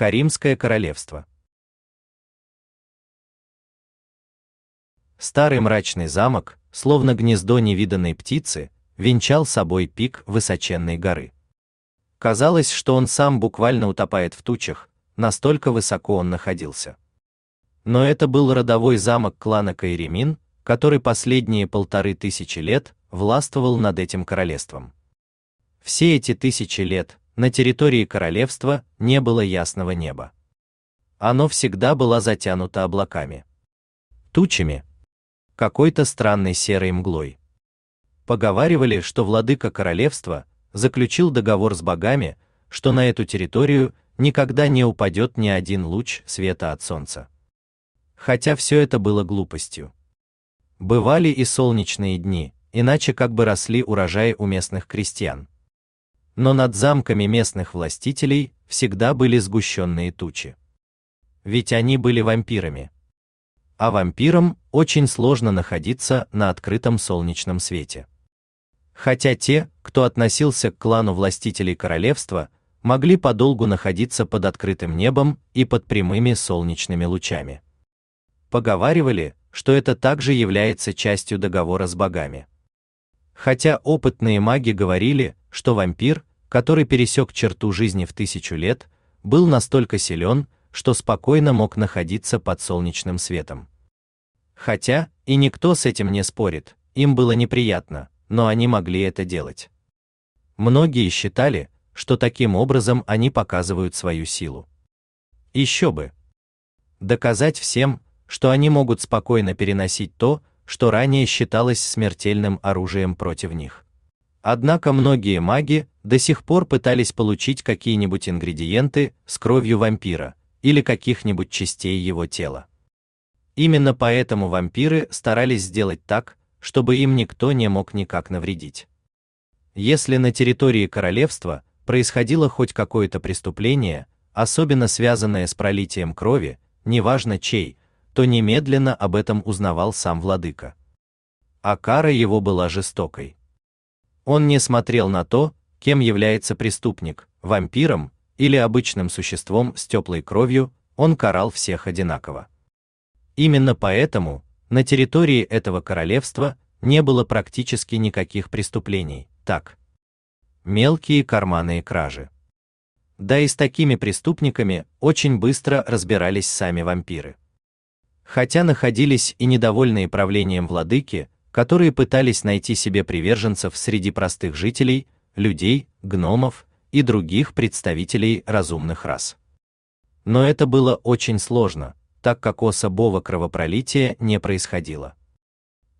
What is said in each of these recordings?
Каримское королевство. Старый мрачный замок, словно гнездо невиданной птицы, венчал собой пик высоченной горы. Казалось, что он сам буквально утопает в тучах, настолько высоко он находился. Но это был родовой замок клана Кайремин, который последние полторы тысячи лет властвовал над этим королевством. Все эти тысячи лет на территории королевства не было ясного неба. Оно всегда было затянуто облаками, тучами, какой-то странной серой мглой. Поговаривали, что владыка королевства заключил договор с богами, что на эту территорию никогда не упадет ни один луч света от солнца. Хотя все это было глупостью. Бывали и солнечные дни, иначе как бы росли урожаи у местных крестьян. Но над замками местных властителей всегда были сгущенные тучи. Ведь они были вампирами. А вампирам очень сложно находиться на открытом солнечном свете. Хотя те, кто относился к клану властителей королевства, могли подолгу находиться под открытым небом и под прямыми солнечными лучами. Поговаривали, что это также является частью договора с богами. Хотя опытные маги говорили, что вампир, который пересек черту жизни в тысячу лет, был настолько силен, что спокойно мог находиться под солнечным светом. Хотя и никто с этим не спорит, им было неприятно, но они могли это делать. Многие считали, что таким образом они показывают свою силу. Еще бы. Доказать всем, что они могут спокойно переносить то, что ранее считалось смертельным оружием против них. Однако многие маги до сих пор пытались получить какие-нибудь ингредиенты с кровью вампира или каких-нибудь частей его тела. Именно поэтому вампиры старались сделать так, чтобы им никто не мог никак навредить. Если на территории королевства происходило хоть какое-то преступление, особенно связанное с пролитием крови, неважно чей, то немедленно об этом узнавал сам владыка. А кара его была жестокой. Он не смотрел на то, кем является преступник, вампиром или обычным существом с теплой кровью, он карал всех одинаково. Именно поэтому на территории этого королевства не было практически никаких преступлений. Так, мелкие карманные кражи. Да и с такими преступниками очень быстро разбирались сами вампиры. Хотя находились и недовольные правлением владыки, которые пытались найти себе приверженцев среди простых жителей, людей, гномов и других представителей разумных рас. Но это было очень сложно, так как особого кровопролития не происходило.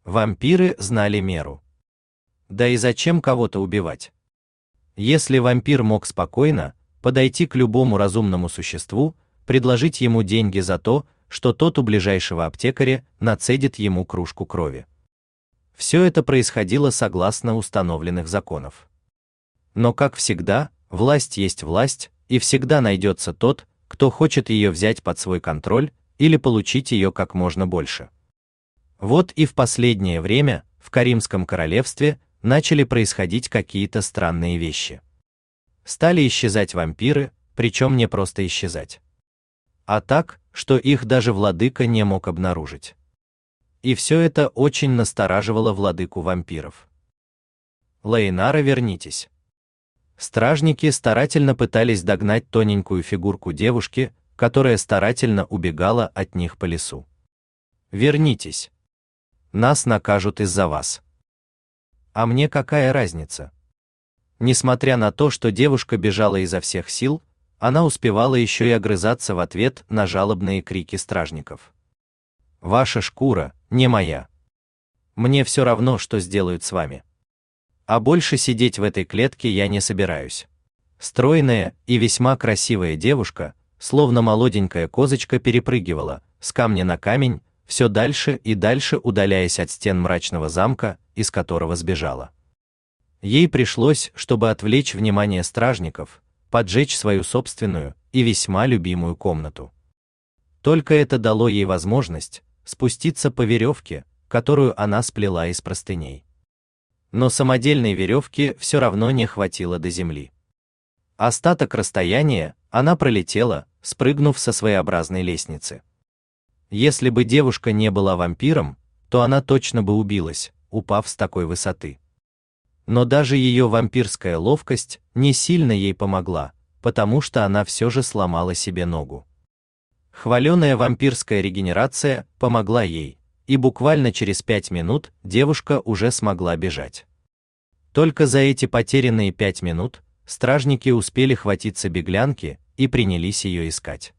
Вампиры знали меру. Да и зачем кого-то убивать? Если вампир мог спокойно подойти к любому разумному существу, предложить ему деньги за то, что тот у ближайшего аптекаря нацедит ему кружку крови. Все это происходило согласно установленных законов. Но как всегда, власть есть власть, и всегда найдется тот, кто хочет ее взять под свой контроль или получить ее как можно больше. Вот и в последнее время в Каримском королевстве начали происходить какие-то странные вещи. Стали исчезать вампиры, причем не просто исчезать, а так, что их даже владыка не мог обнаружить. И все это очень настораживало владыку вампиров. Лейнара, вернитесь. Стражники старательно пытались догнать тоненькую фигурку девушки, которая старательно убегала от них по лесу. Вернитесь. Нас накажут из-за вас. А мне какая разница? Несмотря на то, что девушка бежала изо всех сил, она успевала еще и огрызаться в ответ на жалобные крики стражников. Ваша шкура не моя. Мне все равно, что сделают с вами. А больше сидеть в этой клетке я не собираюсь. Стройная и весьма красивая девушка, словно молоденькая козочка, перепрыгивала с камня на камень, все дальше и дальше удаляясь от стен мрачного замка, из которого сбежала. Ей пришлось, чтобы отвлечь внимание стражников, поджечь свою собственную и весьма любимую комнату. Только это дало ей возможность спуститься по веревке, которую она сплела из простыней. Но самодельной веревки все равно не хватило до земли. Остаток расстояния она пролетела, спрыгнув со своеобразной лестницы. Если бы девушка не была вампиром, то она точно бы убилась, упав с такой высоты. Но даже ее вампирская ловкость не сильно ей помогла, потому что она все же сломала себе ногу. Хваленая вампирская регенерация помогла ей, и буквально через пять минут девушка уже смогла бежать. Только за эти потерянные пять минут стражники успели хватиться беглянки и принялись ее искать.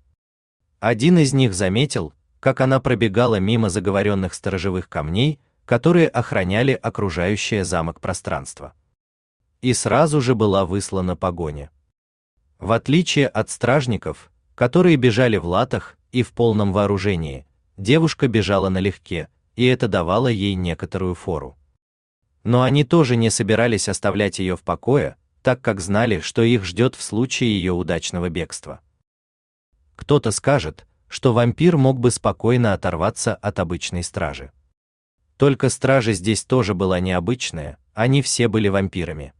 Один из них заметил, как она пробегала мимо заговоренных сторожевых камней, которые охраняли окружающее замок пространство. И сразу же была выслана погоня. В отличие от стражников, которые бежали в латах и в полном вооружении, девушка бежала налегке, и это давало ей некоторую фору. Но они тоже не собирались оставлять ее в покое, так как знали, что их ждет в случае ее удачного бегства. Кто-то скажет, что вампир мог бы спокойно оторваться от обычной стражи. Только стража здесь тоже была необычная, они все были вампирами.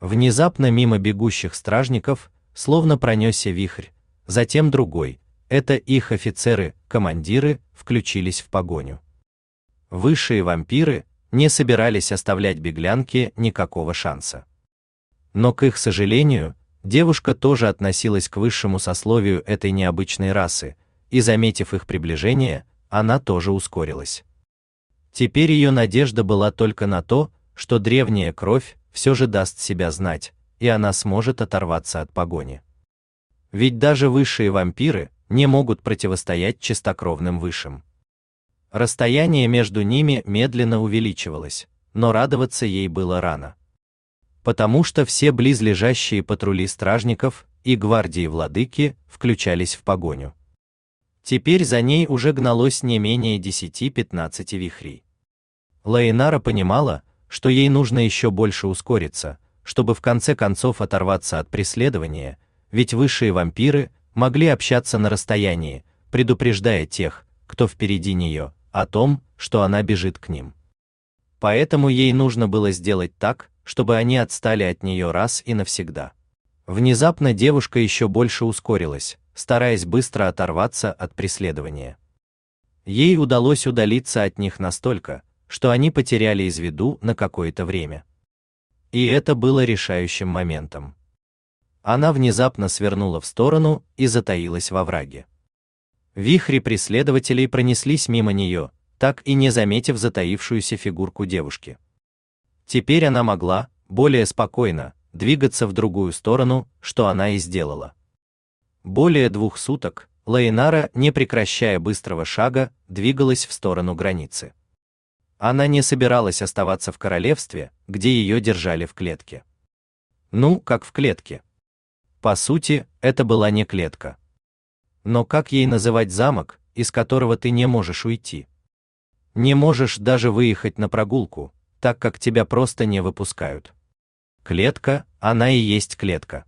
Внезапно мимо бегущих стражников словно пронесся вихрь, затем другой. Это их офицеры, командиры, включились в погоню. Высшие вампиры не собирались оставлять беглянке никакого шанса. Но к их сожалению, девушка тоже относилась к высшему сословию этой необычной расы, и заметив их приближение, она тоже ускорилась. Теперь ее надежда была только на то, что древняя кровь все же даст себя знать, и она сможет оторваться от погони. Ведь даже высшие вампиры не могут противостоять чистокровным высшим. Расстояние между ними медленно увеличивалось, но радоваться ей было рано. Потому что все близлежащие патрули стражников и гвардии владыки включались в погоню. Теперь за ней уже гналось не менее 10-15 вихрей. Лейнара понимала, что ей нужно еще больше ускориться, чтобы в конце концов оторваться от преследования, ведь высшие вампиры могли общаться на расстоянии, предупреждая тех, кто впереди нее, о том, что она бежит к ним. Поэтому ей нужно было сделать так, чтобы они отстали от нее раз и навсегда. Внезапно девушка еще больше ускорилась, стараясь быстро оторваться от преследования. Ей удалось удалиться от них настолько, что они потеряли из виду на какое-то время. И это было решающим моментом. Она внезапно свернула в сторону и затаилась во враге. Вихри преследователей пронеслись мимо нее, так и не заметив затаившуюся фигурку девушки. Теперь она могла, более спокойно, двигаться в другую сторону, что она и сделала. Более двух суток Лейнара, не прекращая быстрого шага, двигалась в сторону границы. Она не собиралась оставаться в королевстве, где ее держали в клетке. Ну, как в клетке. По сути, это была не клетка. Но как ей называть замок, из которого ты не можешь уйти? Не можешь даже выехать на прогулку, так как тебя просто не выпускают. Клетка, она и есть клетка.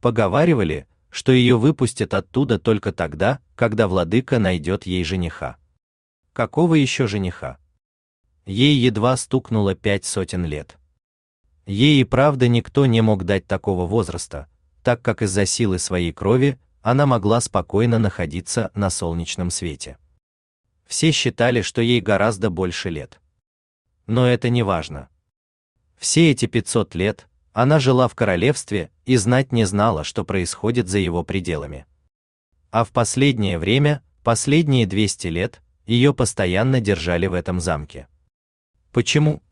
Поговаривали, что ее выпустят оттуда только тогда, когда владыка найдет ей жениха. Какого еще жениха? Ей едва стукнуло пять сотен лет. Ей и правда никто не мог дать такого возраста, так как из-за силы своей крови она могла спокойно находиться на солнечном свете. Все считали, что ей гораздо больше лет. Но это не важно. Все эти 500 лет она жила в королевстве и знать не знала, что происходит за его пределами. А в последнее время, последние 200 лет, ее постоянно держали в этом замке. Почему?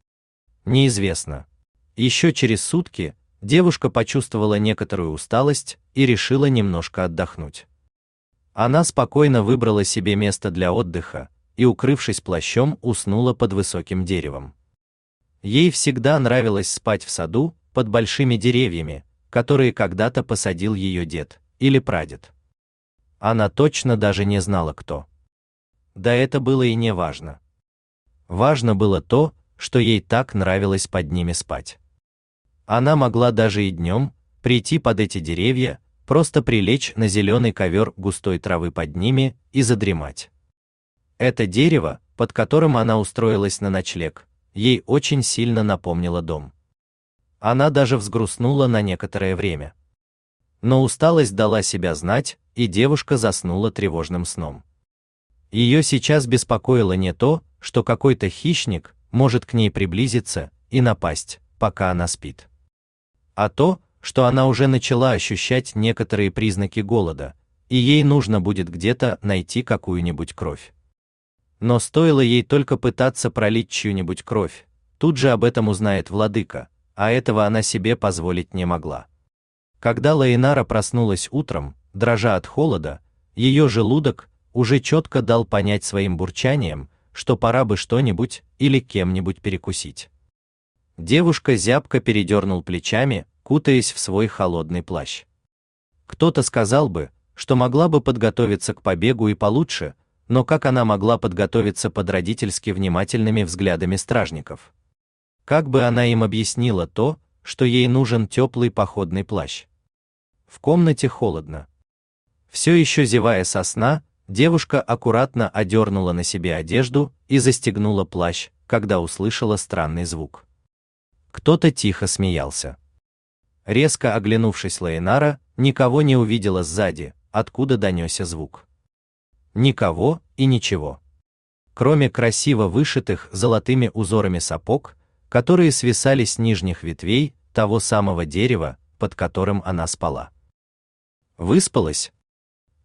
Неизвестно. Еще через сутки девушка почувствовала некоторую усталость и решила немножко отдохнуть. Она спокойно выбрала себе место для отдыха и, укрывшись плащом, уснула под высоким деревом. Ей всегда нравилось спать в саду, под большими деревьями, которые когда-то посадил ее дед или прадед. Она точно даже не знала кто. Да это было и не важно. Важно было то, что ей так нравилось под ними спать. Она могла даже и днем прийти под эти деревья, просто прилечь на зеленый ковер густой травы под ними и задремать. Это дерево, под которым она устроилась на ночлег, ей очень сильно напомнило дом. Она даже взгрустнула на некоторое время. но усталость дала себя знать, и девушка заснула тревожным сном. Ее сейчас беспокоило не то, что какой-то хищник может к ней приблизиться и напасть, пока она спит, а то, что она уже начала ощущать некоторые признаки голода, и ей нужно будет где-то найти какую-нибудь кровь. Но стоило ей только пытаться пролить чью-нибудь кровь, тут же об этом узнает владыка, а этого она себе позволить не могла. Когда Лаинара проснулась утром, дрожа от холода, ее желудок уже четко дал понять своим бурчанием, что пора бы что-нибудь или кем-нибудь перекусить. Девушка зябко передернул плечами, кутаясь в свой холодный плащ. Кто-то сказал бы, что могла бы подготовиться к побегу и получше, но как она могла подготовиться под родительски внимательными взглядами стражников? Как бы она им объяснила то, что ей нужен теплый походный плащ? В комнате холодно. Все еще зевая со сна, девушка аккуратно одернула на себе одежду и застегнула плащ, когда услышала странный звук. Кто-то тихо смеялся. Резко оглянувшись Лейнара, никого не увидела сзади, откуда донесся звук. Никого и ничего. Кроме красиво вышитых золотыми узорами сапог, которые свисали с нижних ветвей того самого дерева, под которым она спала. Выспалась.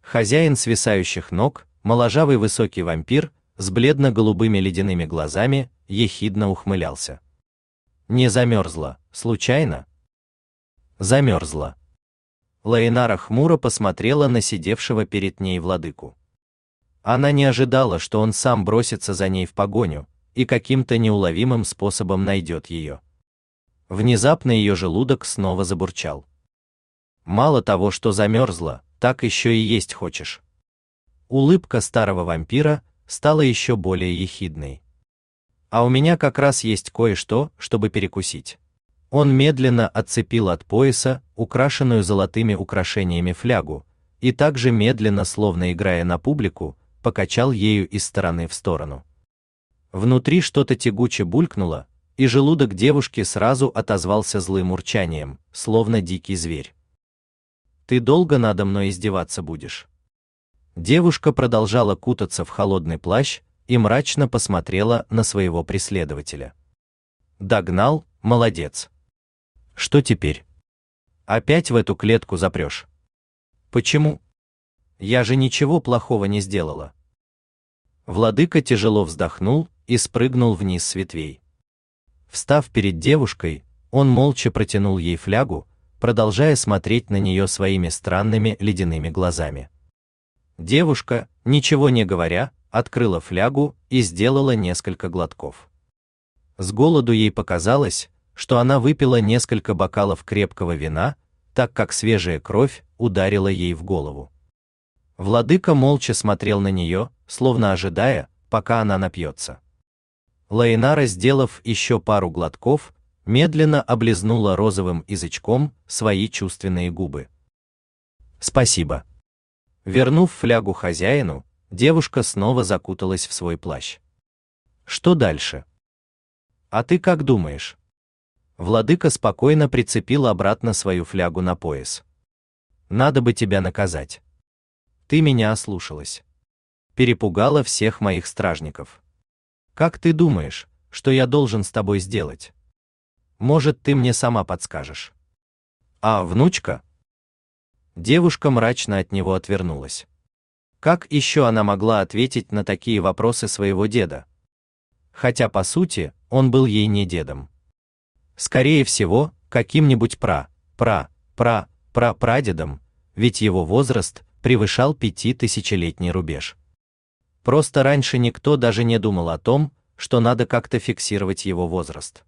Хозяин свисающих ног, моложавый высокий вампир с бледно-голубыми ледяными глазами, ехидно ухмылялся. Не замерзла, случайно? Замерзла. Лаинара хмуро посмотрела на сидевшего перед ней владыку. Она не ожидала, что он сам бросится за ней в погоню и каким-то неуловимым способом найдет ее. Внезапно ее желудок снова забурчал. Мало того, что замерзла, так еще и есть хочешь. Улыбка старого вампира стала еще более ехидной. А у меня как раз есть кое-что, чтобы перекусить. Он медленно отцепил от пояса украшенную золотыми украшениями флягу и также медленно, словно играя на публику, покачал ею из стороны в сторону. Внутри что-то тягуче булькнуло, и желудок девушки сразу отозвался злым урчанием, словно дикий зверь. Ты долго надо мной издеваться будешь? Девушка продолжала кутаться в холодный плащ и мрачно посмотрела на своего преследователя. Догнал, молодец. Что теперь? Опять в эту клетку запрешь? Почему? Я же ничего плохого не сделала. Владыка тяжело вздохнул и спрыгнул вниз с ветвей. Встав перед девушкой, он молча протянул ей флягу, продолжая смотреть на нее своими странными ледяными глазами. Девушка, ничего не говоря, открыла флягу и сделала несколько глотков. С голоду ей показалось, что она выпила несколько бокалов крепкого вина, так как свежая кровь ударила ей в голову. Владыка молча смотрел на нее, словно ожидая, пока она напьется. Лаинара, сделав еще пару глотков, медленно облизнула розовым язычком свои чувственные губы. Спасибо. Вернув флягу хозяину, девушка снова закуталась в свой плащ. Что дальше? А ты как думаешь? Владыка спокойно прицепил обратно свою флягу на пояс. Надо бы тебя наказать. Ты меня ослушалась. Перепугала всех моих стражников. Как ты думаешь, что я должен с тобой сделать? Может, ты мне сама подскажешь? А, внучка? Девушка мрачно от него отвернулась. Как еще она могла ответить на такие вопросы своего деда? Хотя по сути, он был ей не дедом. Скорее всего, каким-нибудь пра, пра, пра, пра прадедом, ведь его возраст превышал пятитысячелетний рубеж. Просто раньше никто даже не думал о том, что надо как-то фиксировать его возраст.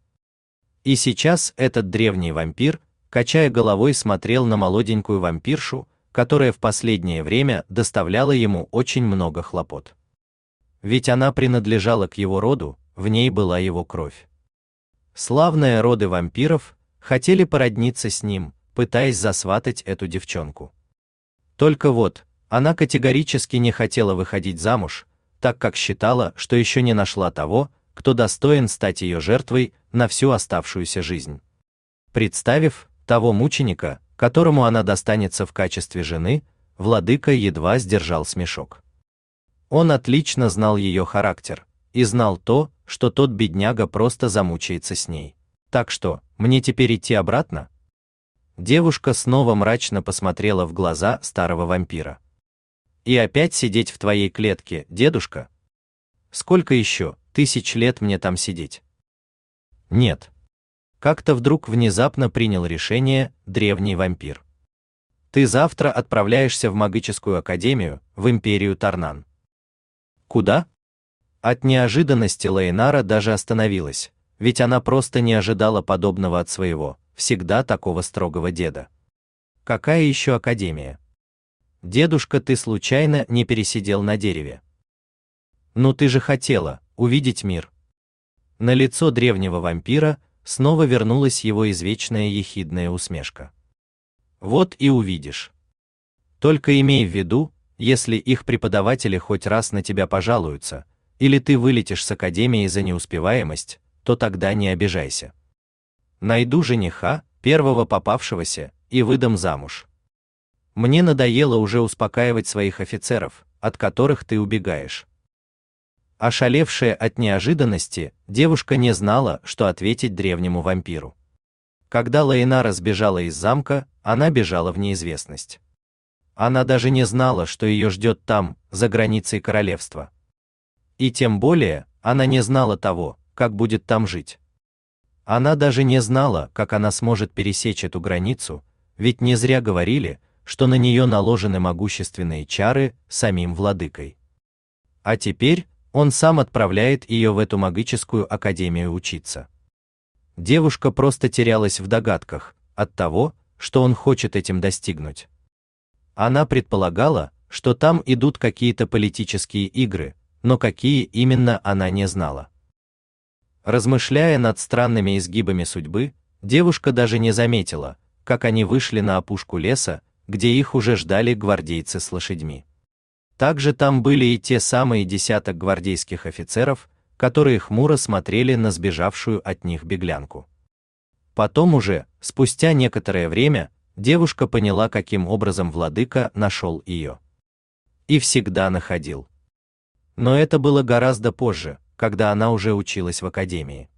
И сейчас этот древний вампир, качая головой, смотрел на молоденькую вампиршу, которая в последнее время доставляла ему очень много хлопот. Ведь она принадлежала к его роду, в ней была его кровь. Славные роды вампиров хотели породниться с ним, пытаясь засватать эту девчонку. Только вот, она категорически не хотела выходить замуж, так как считала, что еще не нашла того, кто достоин стать ее жертвой на всю оставшуюся жизнь. Представив того мученика, которому она достанется в качестве жены, владыка едва сдержал смешок. Он отлично знал ее характер и знал то, что тот бедняга просто замучается с ней. Так что, мне теперь идти обратно? Девушка снова мрачно посмотрела в глаза старого вампира. И опять сидеть в твоей клетке, дедушка? Сколько еще тысяч лет мне там сидеть? Нет. Как-то вдруг внезапно принял решение древний вампир. Ты завтра отправляешься в магическую академию, в империю Тарнан. Куда? От неожиданности Лейнара даже остановилась, ведь она просто не ожидала подобного от своего, всегда такого строгого деда. Какая еще академия? Дедушка, ты случайно не пересидел на дереве? Ну ты же хотела увидеть мир. На лицо древнего вампира снова вернулась его извечная ехидная усмешка. Вот и увидишь. Только имей в виду, если их преподаватели хоть раз на тебя пожалуются, или ты вылетишь с академии за неуспеваемость, то тогда не обижайся. Найду жениха, первого попавшегося, и выдам замуж. Мне надоело уже успокаивать своих офицеров, от которых ты убегаешь. Ошалевшая от неожиданности, девушка не знала, что ответить древнему вампиру. Когда Лейнара сбежала из замка, она бежала в неизвестность. Она даже не знала, что ее ждет там, за границей королевства. И тем более, она не знала того, как будет там жить. Она даже не знала, как она сможет пересечь эту границу, ведь не зря говорили, что на нее наложены могущественные чары самим владыкой. А теперь он сам отправляет ее в эту магическую академию учиться. Девушка просто терялась в догадках от того, что он хочет этим достигнуть. Она предполагала, что там идут какие-то политические игры, но какие именно она не знала. Размышляя над странными изгибами судьбы, девушка даже не заметила, как они вышли на опушку леса, где их уже ждали гвардейцы с лошадьми. Также там были и те самые десяток гвардейских офицеров, которые хмуро смотрели на сбежавшую от них беглянку. Потом уже, спустя некоторое время, девушка поняла, каким образом владыка нашел ее. И всегда находил. Но это было гораздо позже, когда она уже училась в академии.